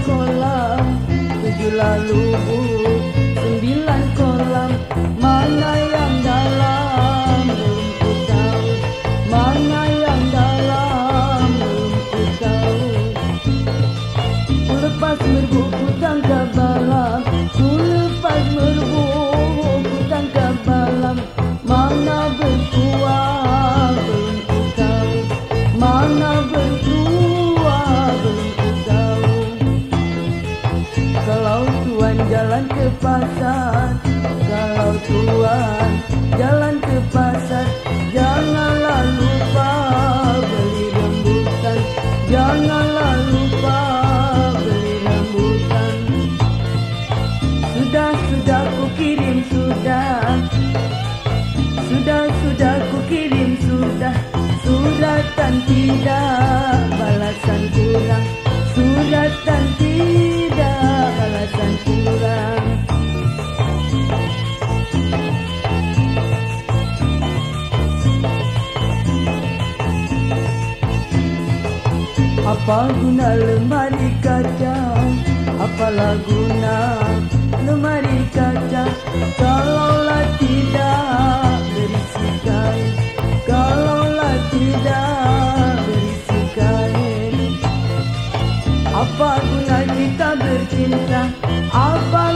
Segala lubuk Sembilan kolam Mana yang dalam Belum ku tahu Mana yang dalam Belum ku tahu Ku lepas merbu Ku tangkap balam Ku lepas merbu Ku tangkap balam Mana berkuah Belum ku tahu Mana berkuah jalan ke pasar Kalau tuan. Jalan ke pasar Janganlah lupa beli rambutan. Janganlah lupa beli rambutan. Sudah, sudah ku kirim sudah. Sudah, sudah ku kirim sudah. Suratan tidak balasan kurang. Suratan tidak balasan kurang Apa guna lemari kaca? Apalah guna lemari kaca? Kalaulah tidak berisikan, Kalaulah tidak berisikan, Apa guna kita bercinta? Apa